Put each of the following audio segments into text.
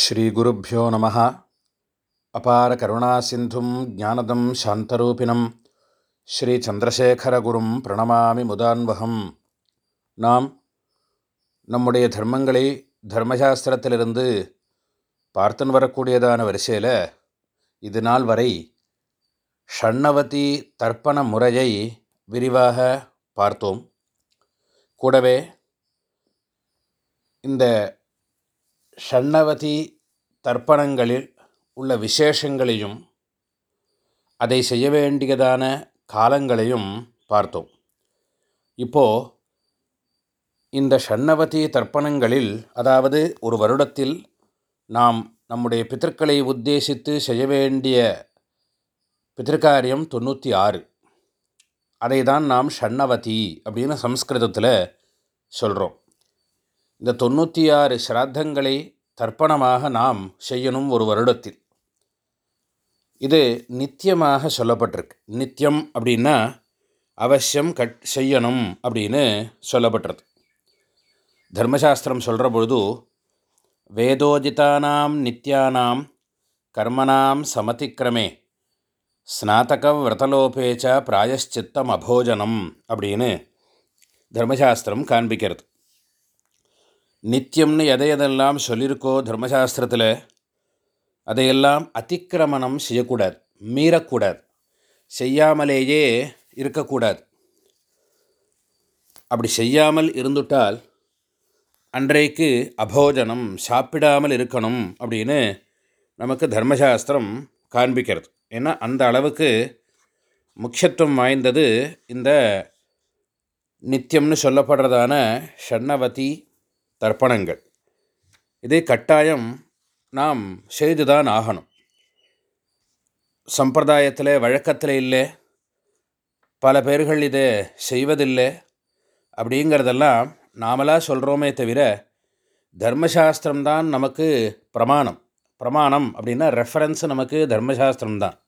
ஸ்ரீகுருப்போ நம அபார கருணாசிந்தும் ஜானதம் சாந்தரூபிணம். ஸ்ரீ சந்திரசேகரகுரும் பிரணமாமி முதான்வகம். நாம் நம்முடைய தர்மங்களை தர்மசாஸ்திரத்திலிருந்து பார்த்துன்னு வரக்கூடியதான வரிசையில் இது நாள் வரை ஷண்ணவதி தர்ப்பண முறையை விரிவாக பார்த்தோம். கூடவே இந்த ஷண்ணவதி தர்ப்பணங்களில் உள்ள விசேஷங்களையும் அதை செய்ய வேண்டியதான காலங்களையும் பார்த்தோம். இப்போது இந்த ஷண்ணவதி தர்ப்பணங்களில் அதாவது ஒரு வருடத்தில் நாம் நம்முடைய பித்தர்களை உத்தேசித்து செய்ய வேண்டிய பித்திருக்காரியம் தொண்ணூற்றி ஆறு. அதை தான் நாம் ஷண்ணவதி அப்படின்னு சம்ஸ்கிருதத்தில் சொல்கிறோம் இந்த தொண்ணூற்றி ஆறு ஸ்ராத்தங்களை தர்ப்பணமாக நாம் செய்யணும் ஒரு வருடத்தில். இது நித்தியமாக சொல்லப்பட்டிருக்கு. நித்தியம் அப்படின்னா அவசியம் கட் செய்யணும் அப்படின்னு சொல்லப்பட்டிருக்கு. தர்மசாஸ்திரம் சொல்கிற பொழுது வேதோஜிதானாம் நித்யானாம் கர்மனாம் சமதிக்கிரமே ஸ்நாத்தக விரதலோபேச்ச பிராயஷ்சித்தம் அபோஜனம் அப்படின்னு தர்மசாஸ்திரம் காண்பிக்கிறது. நித்தியம்னு எதை எதெல்லாம் சொல்லியிருக்கோ தர்மசாஸ்திரத்தில் அதையெல்லாம் அதிக்கிரமணம் செய்யக்கூடாது மீறக்கூடாது செய்யாமலேயே இருக்கக்கூடாது. அப்படி செய்யாமல் இருந்துட்டால் அன்றைக்கு அபோஜனம் சாப்பிடாமல் இருக்கணும் அப்படின்னு நமக்கு தர்மசாஸ்திரம் காண்பிக்கிறது. ஏன்னா அந்த அளவுக்கு முக்கியத்துவம் வாய்ந்தது இந்த நித்தியம்னு சொல்லப்படுறதான ஷண்ணவதி தர்ப்பணங்கள். இதை கட்டாயம் நாம் செய்துதான் ஆகணும். சம்பிரதாயத்தில் வழக்கத்தில் இல்லை. பல பேர்கள் இதை செய்வதில்லை. அப்படிங்கிறதெல்லாம் நாமளாக சொல்கிறோமே தவிர தர்மசாஸ்திரம்தான் நமக்கு பிரமாணம். பிரமாணம் அப்படின்னா ரெஃபரன்ஸ் நமக்கு தர்மசாஸ்திரம்தான்.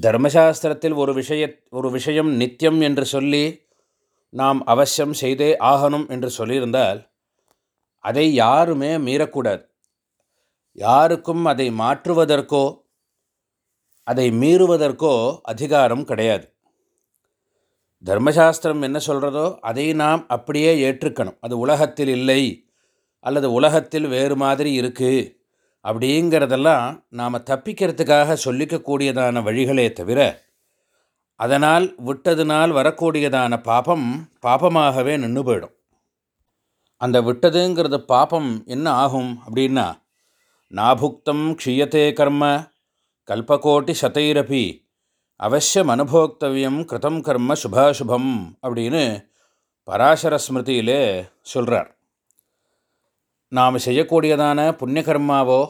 தர்மசாஸ்திரத்தில் ஒரு விஷய ஒரு விஷயம் நித்தியம் என்று சொல்லி நாம் அவசியம் செய்தே ஆகணும் என்று சொல்லியிருந்தால் அதை யாருமே மீறக்கூடாது. யாருக்கும் அதை மாற்றுவதற்கோ அதை மீறுவதற்கோ அதிகாரம் கிடையாது. தர்மசாஸ்திரம் என்ன சொல்கிறதோ அதை நாம் அப்படியே ஏற்றுக்கணும். அது உலகத்தில் இல்லை அல்லது உலகத்தில் வேறு மாதிரி இருக்குது அப்படிங்கிறதெல்லாம் நாம் தப்பிக்கிறதுக்காக சொல்லிக்கக்கூடியதான வழிகளே தவிர அதனால் விட்டதுனால் வரக்கூடியதான பாபம் பாபமாகவே நின்று போயிடும். அந்த விட்டதுங்கிறது பாபம் என்ன ஆகும் அப்படின்னா நாபுக்தம் க்ஷீயத்தே கர்ம கல்பகோட்டி சதைரபி அவசியம் அனுபோக்தவியம் கிருதம் கர்ம சுபாசுபம் அப்படின்னு பராசர ஸ்மிருதியிலே சொல்கிறார் நாம் செய்யக்கூடியதான புண்ணியகர்மாவோ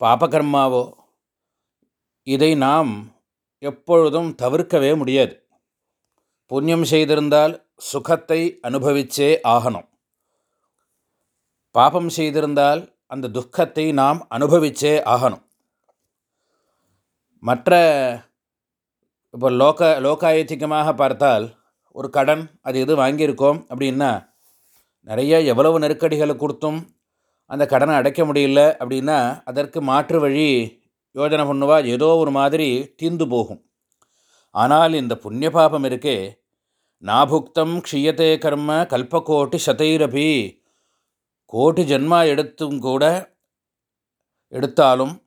பாபகர்மாவோ இதை நாம் எப்பொழுதும் தவிர்க்கவே முடியாது. புண்ணியம் செய்திருந்தால் சுகத்தை அனுபவிச்சே ஆகணும். பாபம் செய்திருந்தால் அந்த துக்கத்தை நாம் அனுபவிச்சே ஆகணும். மற்ற இப்போ லோக லோகாயத்திகமாக பார்த்தால் ஒரு கடன் அது எது வாங்கியிருக்கோம் அப்படின்னா நிறைய எவ்வளவு நெருக்கடிகளை கொடுத்தும் அந்த கடனை அடைக்க முடியல அப்படின்னா அதற்கு மாற்று வழி யோஜனை பண்ணுவா ஏதோ ஒரு மாதிரி தீந்து போகும். ஆனால் இந்த புண்ணிய பாபம் இருக்கே. நாபுக்தம் க்ஷியத்தே கர்ம கல்பக்கோட்டி சதைரபி. கோட்டி ஜென்மா எடுத்தும் கூட எடுத்தாலும்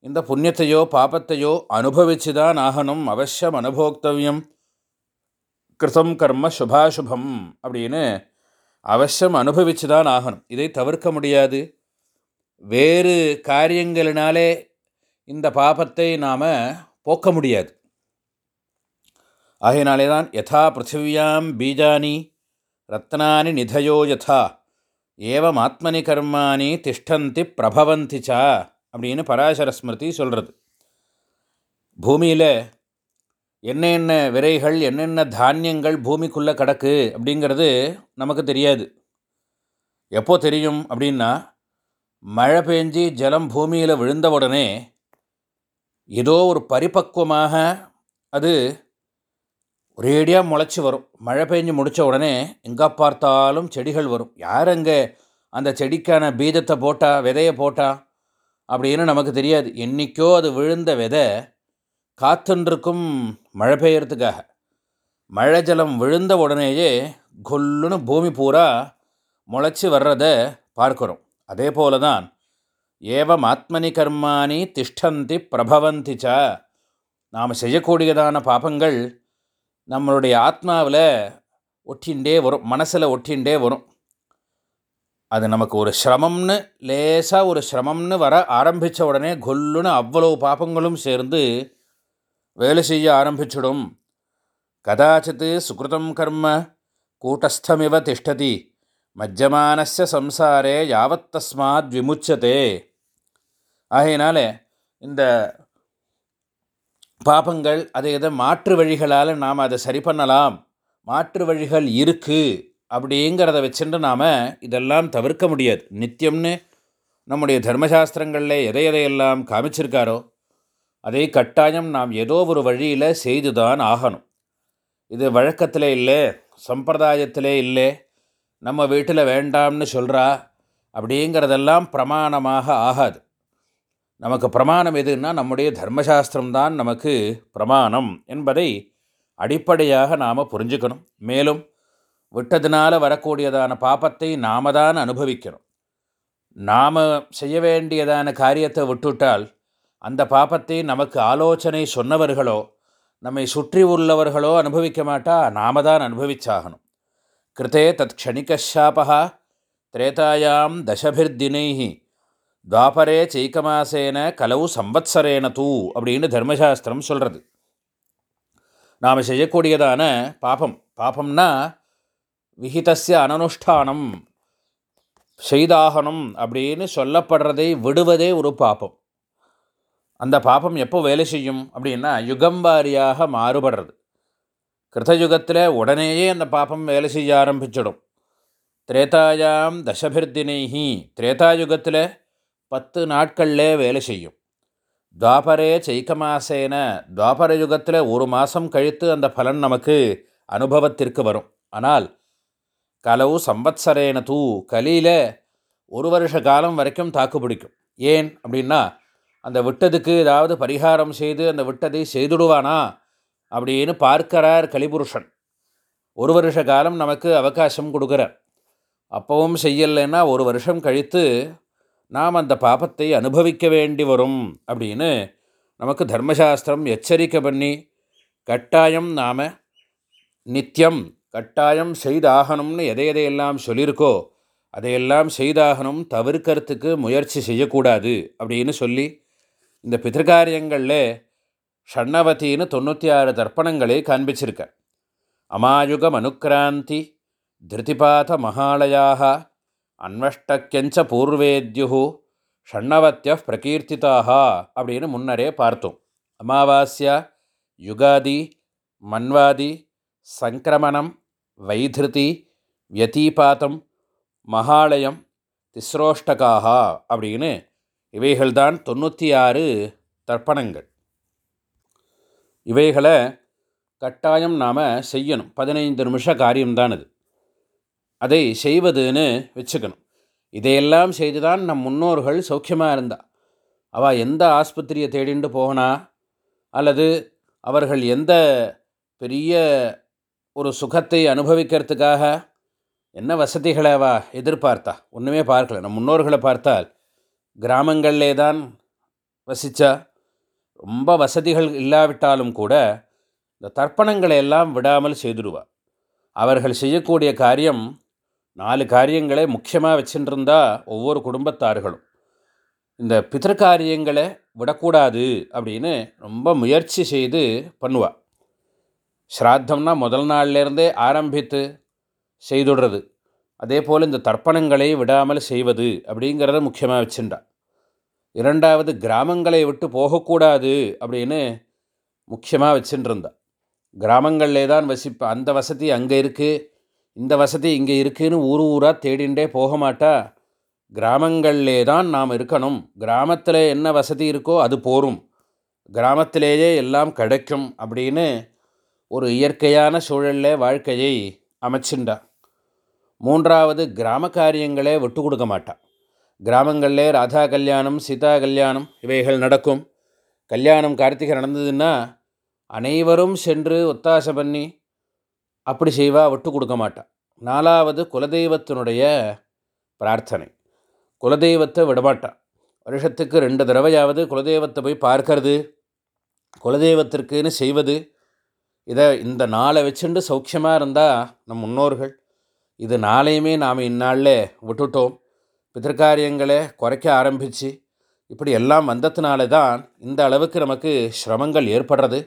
இந்த புண்ணியத்தையோ பாபத்தையோ அனுபவிச்சு தான் ஆகணும். அவசியம் அனுபோக்தவியம். கிருதம் கர்ம சுபாசுபம் அப்படின்னு அவசியம் அனுபவிச்சு தான் ஆகணும். இதை தவிர்க்க முடியாது. வேறு காரியங்களினாலே இந்த பாபத்தை நாம் போக்க முடியாது. ஆகையினாலே தான் யதா பிருத்திவியாம் பீஜானி ரத்னானி நிதயோ யதா ஏவம் ஆத்மனி கர்மானி திஷ்டந்தி பிரபவந்தி சா அப்படின்னு பராசர ஸ்மிருதி சொல்கிறது பூமியில் என்னென்ன விரைகள் என்னென்ன தானியங்கள் பூமிக்குள்ளே கிடக்கு அப்படிங்கிறது நமக்கு தெரியாது. எப்போ தெரியும் அப்படின்னா மழை பெஞ்சி ஜலம் பூமியில் விழுந்த உடனே ஏதோ ஒரு பரிபக்குவமாக அது ஒரேடியாக முளைச்சி வரும். மழை பெஞ்சு முடித்த உடனே எங்கே பார்த்தாலும் செடிகள் வரும். யார் அங்கே அந்த செடிக்கான பீஜத்தை போட்டா விதையை போட்டா? அப்படின்னு நமக்கு தெரியாது. என்றைக்கோ அது விழுந்த விதை காத்துன்றிருக்கும் மழை பெய்யறதுக்காக. மழை ஜலம் விழுந்த உடனேயே கொல்லுன்னு பூமி பூரா முளைச்சி வர்றதை பார்க்குறோம். அதே போல தான் ஏவம் ஆத்மனி திஷ்டந்தி பிரபவந்தி ச. நாம் செய்யக்கூடியதான பாபங்கள் நம்மளுடைய ஆத்மாவில் ஒட்டின்ண்டே வரும் மனசில் ஒட்டின்ண்டே வரும். அது நமக்கு ஒரு சிரமம்னு லேசாக ஒரு சிரமம்னு வர ஆரம்பித்த உடனே கொல்லுன்னு அவ்வளவு பாபங்களும் சேர்ந்து வேலை செய்ய ஆரம்பிச்சிடும். கதாச்சித்து சுகிருதம் கர்ம கூட்டஸ்தமிவ திஷ்டதி. மஜ்ஜமானஸ்ய சம்சாரே யாவத்தஸ்மாத் விமுச்சதே ஆகையினால இந்த பாபங்கள் அதை எதை மாற்று வழிகளால் நாம் அதை சரி பண்ணலாம் மாற்று வழிகள் இருக்குது அப்படிங்கிறத வச்சுட்டு நாம் இதெல்லாம் தவிர்க்க முடியாது நித்தியம்னு நம்முடைய தர்மசாஸ்திரங்களில் எதை எதையெல்லாம் காமிச்சிருக்காரோ அதை கட்டாயம் நாம் ஏதோ ஒரு வழியில் செய்து தான் ஆகணும் இது வழக்கத்தில் இல்லை சம்பிரதாயத்திலே இல்லை நம்ம வீட்டில் வேண்டாம்னு சொல்கிறா அப்படிங்கிறதெல்லாம் பிரமாணமாக ஆகாது. நமக்கு பிரமாணம் எதுன்னா நம்முடைய தர்மசாஸ்திரம் தான் நமக்கு பிரமாணம் என்பதை அடிப்படையாக நாம் புரிஞ்சுக்கணும். மேலும் விட்டதுனால வரக்கூடியதான பாப்பத்தை நாம தான் அனுபவிக்கணும் நாம் செய்ய வேண்டியதான காரியத்தை விட்டுவிட்டால் அந்த பாப்பத்தை நமக்கு ஆலோசனை சொன்னவர்களோ நம்மை சுற்றி உள்ளவர்களோ அனுபவிக்க மாட்டா நாம தான் அனுபவிச்சாகணும். கிருத்தே தத் க்ஷணிகாபா திரேதாயாம் தசபிர்தினை துவாபரே சைக்கமாசேன கலவு சம்பத்சரேன தூ அப்படின்னு தர்மசாஸ்திரம் சொல்கிறது நாம் செய்யக்கூடியதான பாபம். பாபம்னா விஹிதஸ்ய அனனுஷ்டானம் செய்தாகணும் அப்படின்னு சொல்லப்படுறதை விடுவதே ஒரு பாபம். அந்த பாபம் எப்போ வேலை செய்யும் அப்படின்னா யுகம் வாரியாக மாறுபடுறது. கிருத்தயுகத்தில் உடனேயே அந்த பாபம் வேலை செய்ய ஆரம்பிச்சிடும் திரேதாயாம் தசபிர்தினைஹி திரேதாயுகத்தில் பத்து நாட்களில் வேலை செய்யும் துவாபரே சைக்கமாசேன துவாபர யுகத்தில் ஒரு மாதம் கழித்து அந்த பலன் நமக்கு அனுபவத்திற்கு வரும் ஆனால் கலவு சம்பத்சரேன தூ கலியில் ஒரு வருஷ காலம் வரைக்கும் தாக்கு பிடிக்கும் ஏன் அப்படின்னா அந்த விட்டதுக்கு ஏதாவது பரிகாரம் செய்து அந்த விட்டதை செய்துடுவானா அப்படின்னு பார்க்கிறார் கலிபுருஷன். ஒரு வருஷ காலம் நமக்கு அவகாசம் கொடுக்குறார். அப்பவும் செய்யலைன்னா ஒரு வருஷம் கழித்து நாம் அந்த பாபத்தை அனுபவிக்க வேண்டி வரும் அப்படின்னு நமக்கு தர்மசாஸ்திரம் எச்சரிக்கை பண்ணி கட்டாயம் நாம் நித்தியம் கட்டாயம் செய்தாகணும்னு எதை எதையெல்லாம் சொல்லியிருக்கோ அதையெல்லாம் செய்தாகணும் தவிர்க்கறதுக்கு முயற்சி செய்யக்கூடாது அப்படின்னு சொல்லி இந்த பிதிர்காரியங்களில் ஷண்ணவத்தின்னு தொண்ணூற்றி ஆறு தர்ப்பணங்களே காண்பிச்சிருக்க. அமாயுகம் அனுக்கிராந்தி திருதிபாத மகாலயாக அன்வஷ்டக்கியஞ்ச பூர்வேத்யு ஷண்ணவத்திய பிரகீர்த்திதாக அப்படின்னு முன்னரே பார்த்தோம். அமாவாஸ்யா யுகாதி மன்வாதி சங்கிரமணம் வைதிருதி வியதீபாத்தம் மகாலயம் திஸ்ரோஷ்டகாக அப்படின்னு இவைகள்தான் தொண்ணூற்றி ஆறு தர்ப்பணங்கள். இவைகளை கட்டாயம் நாம் செய்யணும். பதினைந்து நிமிஷ காரியம்தான் அது அதை செய்வதுன்னு வச்சுக்கணும். இதையெல்லாம் செய்து தான் நம் முன்னோர்கள் சௌக்கியமாக இருந்தா. அவள் எந்த ஆஸ்பத்திரியை தேடிண்டு போகனா அல்லது அவர்கள் எந்த பெரிய ஒரு சுகத்தை அனுபவிக்கிறதுக்காக? என்ன வசதிகளை அவ எதிர்பார்த்தா? ஒன்றுமே பார்க்கல. நம் முன்னோர்களை பார்த்தால் கிராமங்களிலே தான் வசித்தா ரொம்ப வசதிகள் இல்லாவிட்டாலும் கூட இந்த தர்ப்பணங்களை எல்லாம் விடாமல் செய்துடுவா அவர்கள் செய்யக்கூடிய காரியம் நாலு காரியங்களை முக்கியமாக வச்சுருந்தா ஒவ்வொரு குடும்பத்தார்களும் இந்த பிதற்காரியங்களை விடக்கூடாது அப்படின்னு ரொம்ப முயற்சி செய்து பண்ணுவாள் ஸ்ராத்தம்னா முதல் நாள்லேருந்தே ஆரம்பித்து செய்துடுறது. அதே போல் இந்த தர்ப்பணங்களை விடாமல் செய்வது அப்படிங்கிறத முக்கியமாக வச்சுட்டான் இரண்டாவது கிராமங்களை விட்டு போகக்கூடாது அப்படின்னு முக்கியமாக வச்சுட்டுருந்தா கிராமங்களிலே தான் வசிப்பேன் அந்த வசதி அங்கே இருக்குது இந்த வசதி இங்கே இருக்குதுன்னு ஊர் ஊராக தேடிண்டே போக மாட்டா. கிராமங்களிலே தான் நாம் இருக்கணும். கிராமத்தில் என்ன வசதி இருக்கோ அது போரும். கிராமத்திலேயே எல்லாம் கிடைக்கும் அப்படின்னு ஒரு இயற்கையான சூழலில் வாழ்க்கையை அமைச்சுண்டா. மூன்றாவது கிராம காரியங்களே விட்டு கொடுக்க மாட்டான் கிராமங்களில் ராதா கல்யாணம் சீதா கல்யாணம் இவைகள் நடக்கும். கல்யாணம் கார்த்திகை நடந்ததுன்னா அனைவரும் சென்று ஒத்தாசை பண்ணி அப்படி செய்வா விட்டு கொடுக்க மாட்டான் நாலாவது குலதெய்வத்தினுடைய பிரார்த்தனை. குலதெய்வத்தை விடமாட்டான் வருஷத்துக்கு ரெண்டு தடவையாவது குலதெய்வத்தை போய் பார்க்கறது குலதெய்வத்திற்குன்னு செய்வது இதை இந்த நாளை வச்சுண்டு சௌக்கியமாக இருந்தால் நம் முன்னோர்கள் இது நாளையுமே நாம் இந்நாளில் விட்டுட்டோம். பிதற்காரியங்களை குறைக்க ஆரம்பித்து இப்படி எல்லாம் வந்ததுனால தான் இந்த அளவுக்கு நமக்கு சிரமங்கள் ஏற்படுறது.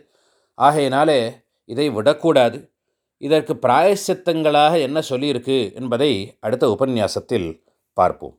ஆகையினாலே இதை விடக்கூடாது. இதற்கு பிராயசித்தங்களாக என்ன சொல்லியிருக்கு என்பதை அடுத்த உபன்யாசத்தில் பார்ப்போம்.